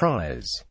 prize.